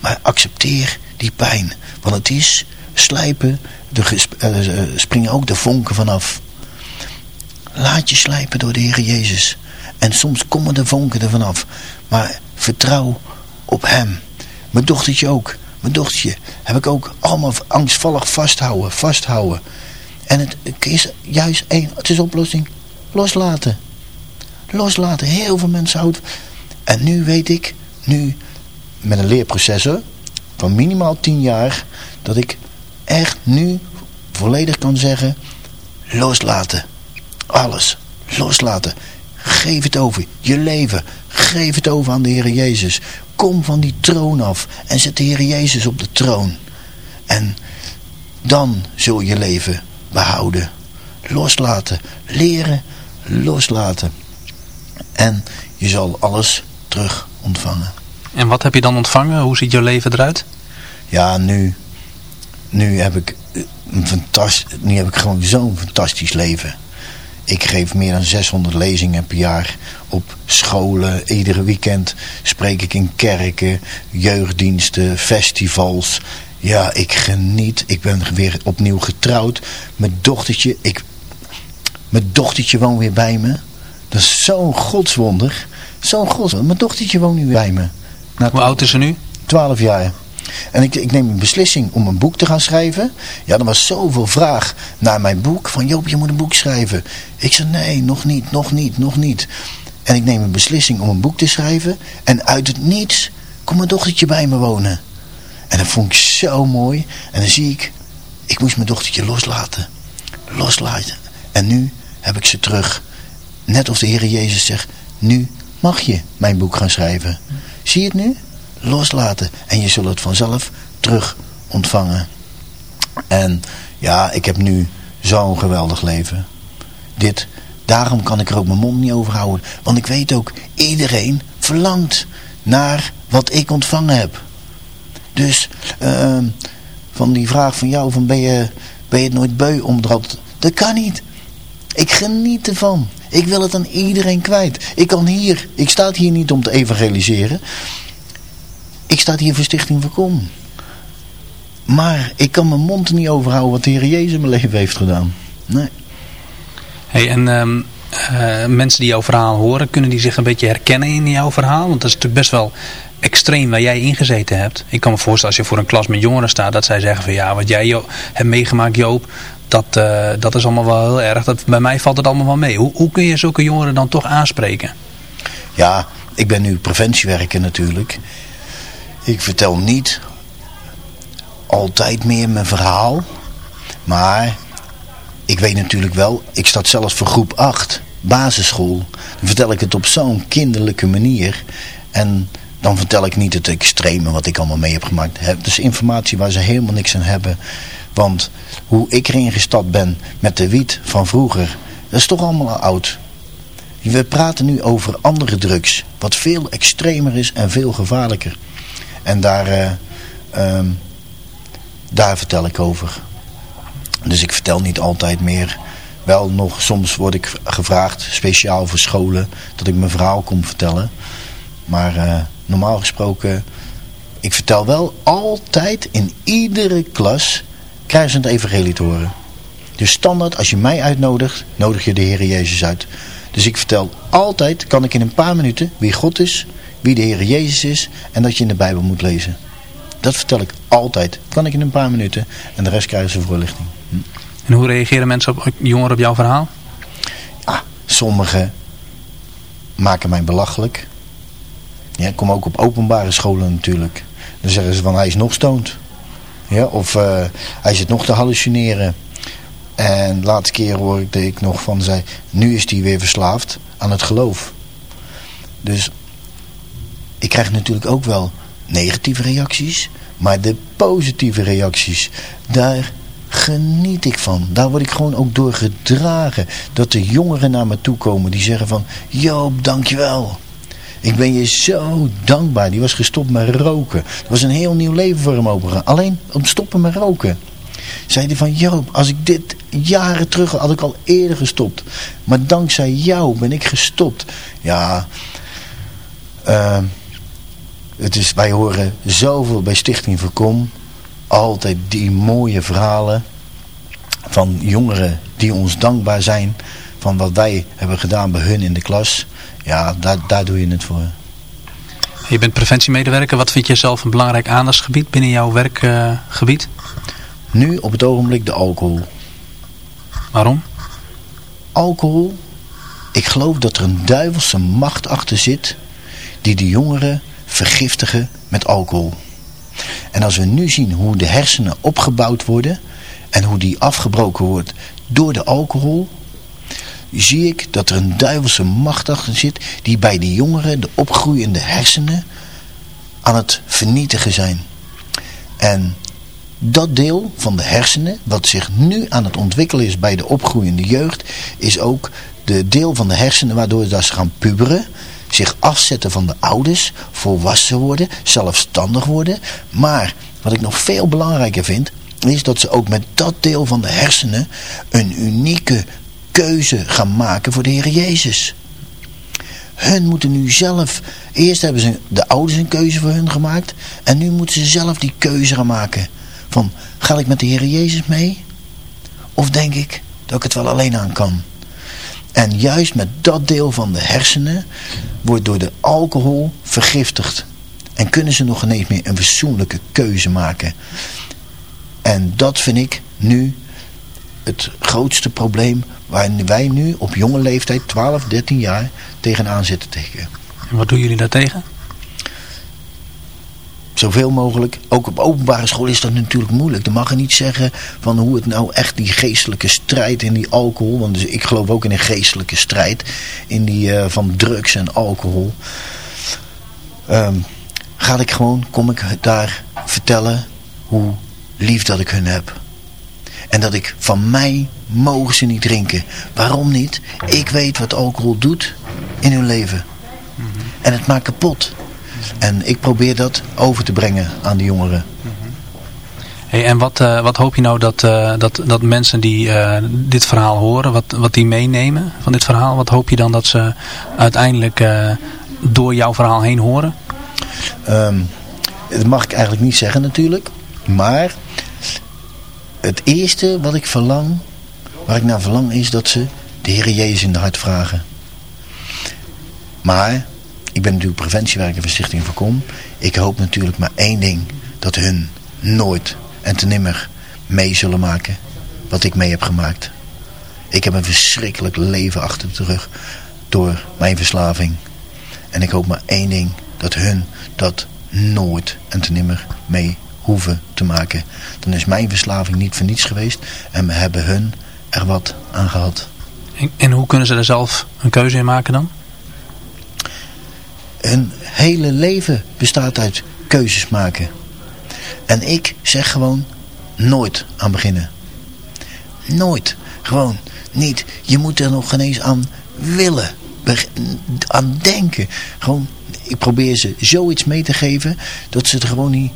Maar accepteer die pijn. Want het is slijpen, er eh, eh, springen ook de vonken vanaf. Laat je slijpen door de Heer Jezus. En soms komen de vonken er vanaf. Maar vertrouw op hem. Mijn dochtertje ook. Mijn dochtertje heb ik ook allemaal angstvallig vasthouden. Vasthouden. En het is juist één. Het is oplossing. Loslaten. Loslaten. Heel veel mensen houden. En nu weet ik. Nu met een leerproces van minimaal 10 jaar, dat ik echt nu volledig kan zeggen, loslaten. Alles, loslaten. Geef het over, je leven. Geef het over aan de Heer Jezus. Kom van die troon af en zet de Heer Jezus op de troon. En dan zul je leven behouden. Loslaten, leren, loslaten. En je zal alles terug ontvangen. En wat heb je dan ontvangen? Hoe ziet je leven eruit? Ja, nu, nu heb ik een fantastisch, nu heb ik gewoon zo'n fantastisch leven. Ik geef meer dan 600 lezingen per jaar op scholen. Iedere weekend spreek ik in kerken, jeugddiensten, festivals. Ja, ik geniet. Ik ben weer opnieuw getrouwd. Mijn dochtertje, ik, mijn dochtertje woont weer bij me. Dat is zo'n godswonder. Zo'n godswonder. Mijn dochtertje woont nu weer bij me. Hoe oud is ze nu? 12 jaar. En ik, ik neem een beslissing om een boek te gaan schrijven. Ja, er was zoveel vraag naar mijn boek. Van Joop, je moet een boek schrijven. Ik zei nee, nog niet, nog niet, nog niet. En ik neem een beslissing om een boek te schrijven. En uit het niets komt mijn dochtertje bij me wonen. En dat vond ik zo mooi. En dan zie ik, ik moest mijn dochtertje loslaten. Loslaten. En nu heb ik ze terug. Net of de Heer Jezus zegt, nu mag je mijn boek gaan schrijven. Zie je het nu? Loslaten. En je zult het vanzelf terug ontvangen. En ja, ik heb nu zo'n geweldig leven. Dit, daarom kan ik er ook mijn mond niet over houden. Want ik weet ook, iedereen verlangt naar wat ik ontvangen heb. Dus uh, van die vraag van jou, van ben je, ben je het nooit beu om dat... Dat kan niet. Ik geniet ervan. Ik wil het aan iedereen kwijt. Ik kan hier, ik sta hier niet om te evangeliseren. Ik sta hier voor Stichting Voorkom. Maar ik kan mijn mond niet overhouden wat de Heer Jezus in mijn leven heeft gedaan. Nee. Hey, en ehm, eh, mensen die jouw verhaal horen, kunnen die zich een beetje herkennen in jouw verhaal? Want dat is natuurlijk best wel extreem waar jij ingezeten hebt. Ik kan me voorstellen als je voor een klas met jongeren staat, dat zij zeggen van ja, wat jij hebt meegemaakt Joop, dat, eh, dat is allemaal wel heel erg. Dat, bij mij valt het allemaal wel mee. Hoe, hoe kun je zulke jongeren dan toch aanspreken? Ja, ik ben nu preventiewerker natuurlijk. Ik vertel niet altijd meer mijn verhaal. Maar ik weet natuurlijk wel, ik sta zelfs voor groep 8, basisschool. Dan vertel ik het op zo'n kinderlijke manier. En dan vertel ik niet het extreme wat ik allemaal mee heb gemaakt. Het is informatie waar ze helemaal niks aan hebben. Want hoe ik erin gestapt ben met de wiet van vroeger, dat is toch allemaal al oud. We praten nu over andere drugs, wat veel extremer is en veel gevaarlijker. En daar, eh, ehm, daar vertel ik over. Dus ik vertel niet altijd meer. Wel nog, soms word ik gevraagd, speciaal voor scholen, dat ik mijn verhaal kom vertellen. Maar eh, normaal gesproken, ik vertel wel altijd in iedere klas, het evangelie te horen. Dus standaard, als je mij uitnodigt, nodig je de Heer Jezus uit. Dus ik vertel altijd, kan ik in een paar minuten, wie God is, wie de Heer Jezus is en dat je in de Bijbel moet lezen. Dat vertel ik altijd. Kan ik in een paar minuten en de rest krijgen ze voorlichting. Hm. En hoe reageren mensen op jongeren op jouw verhaal? Sommigen maken mij belachelijk. Ja, ik kom ook op openbare scholen natuurlijk. Dan zeggen ze van hij is nog stoned. Ja, of eh, hij zit nog te hallucineren. En de laatste keer hoorde ik nog van zij, nu is hij weer verslaafd aan het geloof. Dus ik krijg natuurlijk ook wel negatieve reacties. Maar de positieve reacties, daar geniet ik van. Daar word ik gewoon ook door gedragen. Dat de jongeren naar me toe komen die zeggen van... Joop, dankjewel. Ik ben je zo dankbaar. Die was gestopt met roken. Er was een heel nieuw leven voor hem opengegaan. Alleen om stoppen met roken. Zei hij van Joop, als ik dit jaren terug had, had ik al eerder gestopt. Maar dankzij jou ben ik gestopt. Ja, eh, het is, wij horen zoveel bij Stichting Voorkom. Altijd die mooie verhalen van jongeren die ons dankbaar zijn van wat wij hebben gedaan bij hun in de klas. Ja, daar, daar doe je het voor. Je bent preventiemedewerker. Wat vind je zelf een belangrijk aandachtsgebied binnen jouw werkgebied? Nu op het ogenblik de alcohol. Waarom? Alcohol, ik geloof dat er een duivelse macht achter zit die de jongeren vergiftigen met alcohol. En als we nu zien hoe de hersenen opgebouwd worden en hoe die afgebroken wordt door de alcohol, zie ik dat er een duivelse macht achter zit die bij de jongeren, de opgroeiende hersenen, aan het vernietigen zijn. En dat deel van de hersenen, wat zich nu aan het ontwikkelen is bij de opgroeiende jeugd, is ook de deel van de hersenen waardoor ze gaan puberen, zich afzetten van de ouders, volwassen worden, zelfstandig worden. Maar wat ik nog veel belangrijker vind, is dat ze ook met dat deel van de hersenen een unieke keuze gaan maken voor de Heer Jezus. Hun moeten nu zelf, eerst hebben ze de ouders een keuze voor hun gemaakt en nu moeten ze zelf die keuze gaan maken. Van, ga ik met de Heer Jezus mee? Of denk ik dat ik het wel alleen aan kan? En juist met dat deel van de hersenen wordt door de alcohol vergiftigd. En kunnen ze nog ineens meer een fatsoenlijke keuze maken. En dat vind ik nu het grootste probleem waar wij nu op jonge leeftijd, 12, 13 jaar, tegenaan zitten tegen. En wat doen jullie daartegen? Zoveel mogelijk. Ook op openbare school is dat natuurlijk moeilijk. Dan mag je niet zeggen van hoe het nou echt die geestelijke strijd in die alcohol. Want dus ik geloof ook in een geestelijke strijd. In die eh, van drugs en alcohol. Ehm, ga ik gewoon, kom ik daar vertellen hoe lief dat ik hun heb. En dat ik van mij mogen ze niet drinken. Waarom niet? Ik weet wat alcohol doet in hun leven. En het maakt kapot. En ik probeer dat over te brengen aan de jongeren. Hey, en wat, eh, wat hoop je nou dat, eh, dat, dat mensen die eh, dit verhaal horen, wat, wat die meenemen van dit verhaal, wat hoop je dan dat ze uiteindelijk door jouw verhaal heen horen? Ehm, dat mag ik eigenlijk niet zeggen natuurlijk. Maar het eerste wat ik verlang, waar ik naar verlang is dat ze de Heer Jezus in de hart vragen. Maar, ik ben natuurlijk preventiewerker van Stichting Voorkom. Ik hoop natuurlijk maar één ding. Dat hun nooit en te nimmer mee zullen maken wat ik mee heb gemaakt. Ik heb een verschrikkelijk leven achter de rug door mijn verslaving. En ik hoop maar één ding. Dat hun dat nooit en te nimmer mee hoeven te maken. Dan is mijn verslaving niet voor niets geweest. En we hebben hun er wat aan gehad. En, en hoe kunnen ze er zelf een keuze in maken dan? Hun hele leven bestaat uit keuzes maken. En ik zeg gewoon nooit aan beginnen. Nooit. Gewoon niet. Je moet er nog geen eens aan willen. Aan denken. Gewoon, ik probeer ze zoiets mee te geven dat ze er gewoon niet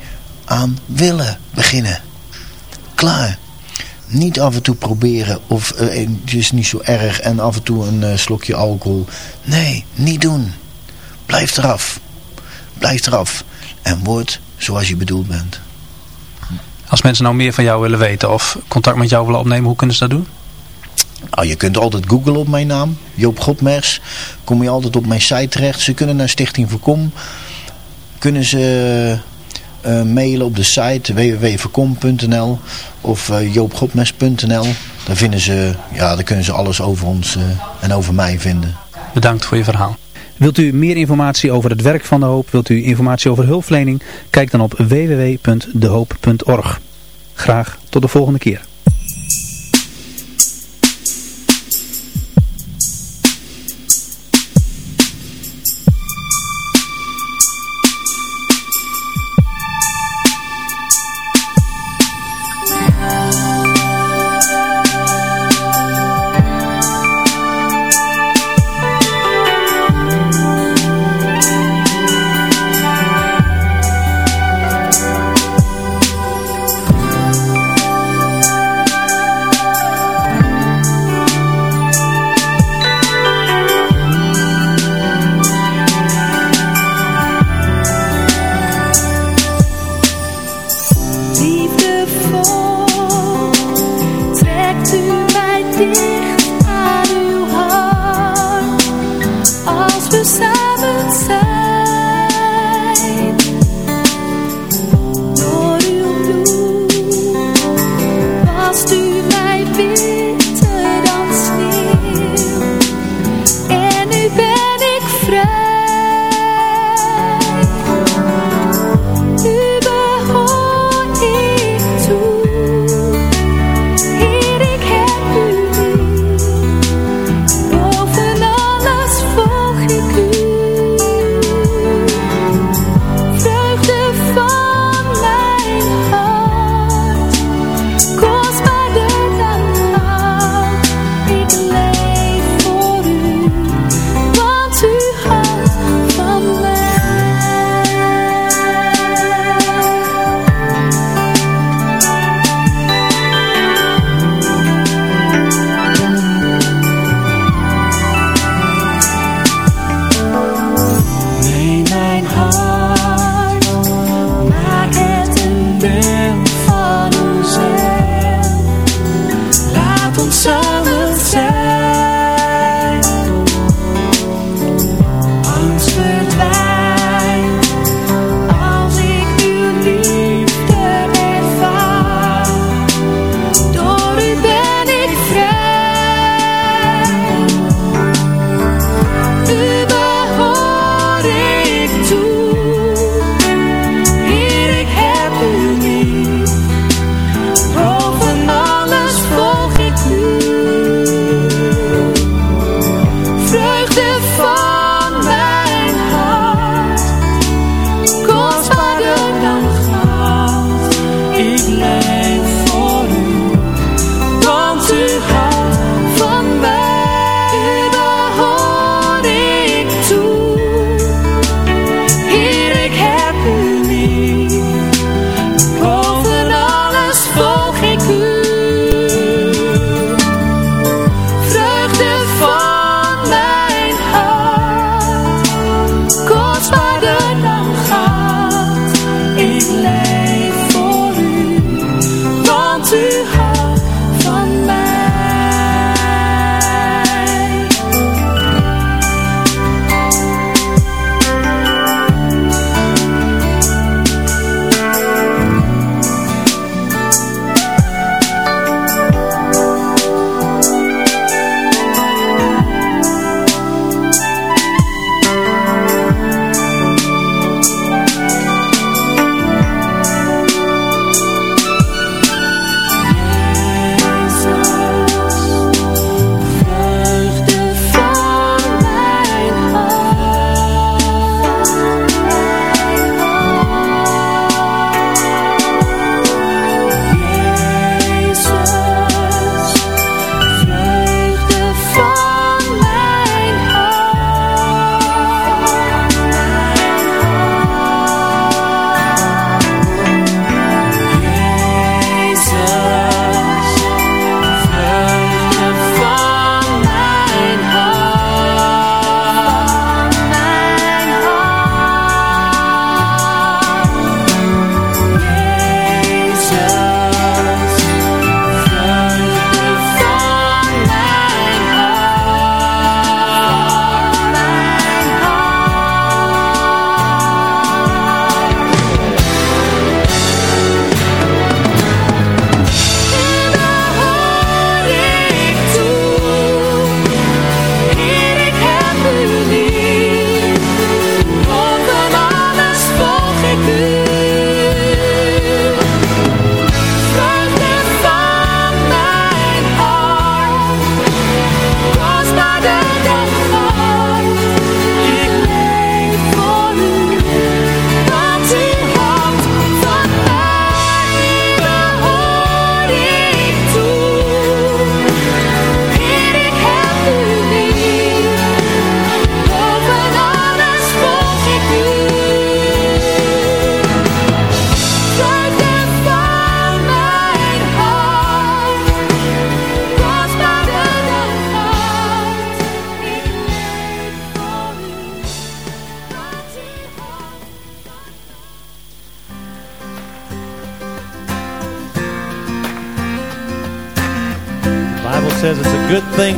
aan willen beginnen. Klaar. Niet af en toe proberen of eh, het is niet zo erg en af en toe een eh, slokje alcohol. Nee, niet doen. Blijf eraf. Blijf eraf. En word zoals je bedoeld bent. Als mensen nou meer van jou willen weten of contact met jou willen opnemen, hoe kunnen ze dat doen? Nou, je kunt altijd googlen op mijn naam, Joop Godmers. Kom je altijd op mijn site terecht. Ze kunnen naar Stichting Voorkom. Kunnen ze eh, mailen op de site www.voorkom.nl of eh, joopgodmers.nl. Daar, vinden ze, ja, daar kunnen ze alles over ons eh, en over mij vinden. Bedankt voor je verhaal. Wilt u meer informatie over het werk van De Hoop? Wilt u informatie over hulpverlening? Kijk dan op www.dehoop.org. Graag tot de volgende keer.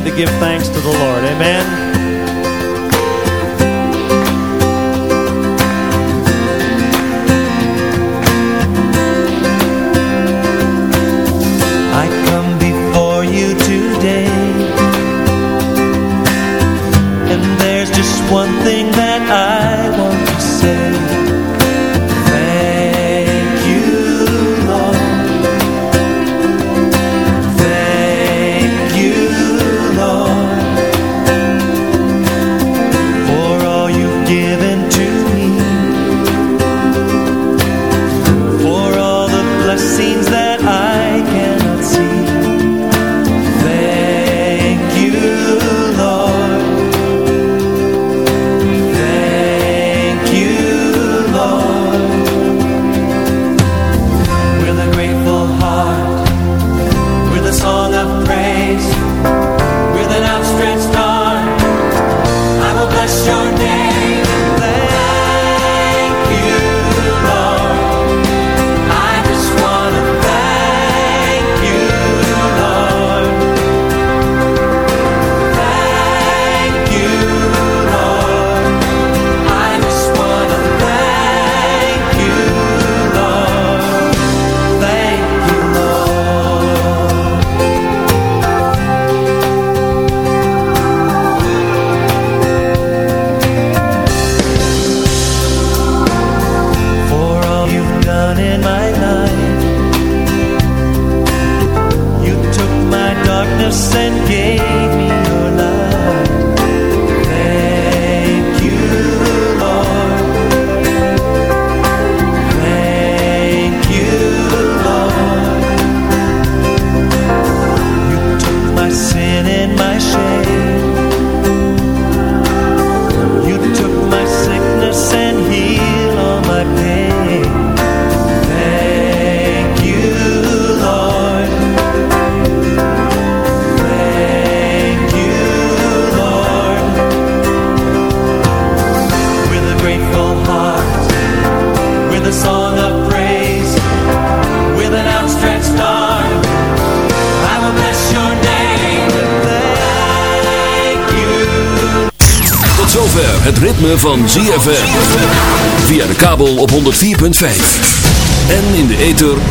to give thanks.